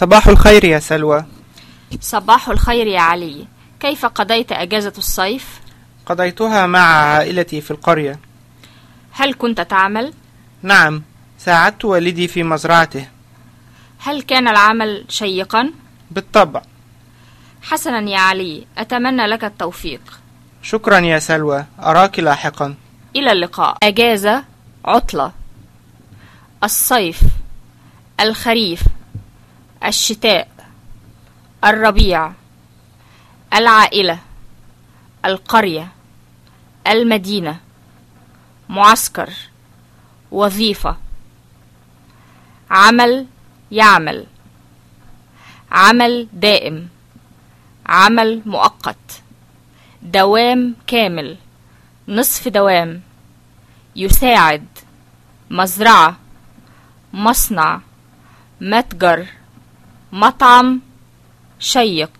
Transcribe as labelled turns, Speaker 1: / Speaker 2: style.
Speaker 1: صباح الخير يا سلوى.
Speaker 2: صباح الخير يا علي. كيف قضيت أجازة الصيف؟
Speaker 1: قضيتها مع عائلتي في القرية.
Speaker 2: هل كنت تعمل؟
Speaker 1: نعم ساعدت والدي في مزرعته.
Speaker 2: هل كان العمل شيقا؟
Speaker 1: بالطبع.
Speaker 2: حسنا يا علي أتمنى لك التوفيق.
Speaker 1: شكرا يا سلوى أراك لاحقا.
Speaker 2: إلى اللقاء. أجازة عطلة. الصيف الخريف. الشتاء الربيع العائلة القرية المدينة معسكر وظيفة. عمل يعمل. عمل دائم. عمل مؤقت. دوام كامل. نصف دوام. يساعد. مزرعة. مصنع. متجر. مطعم شيق.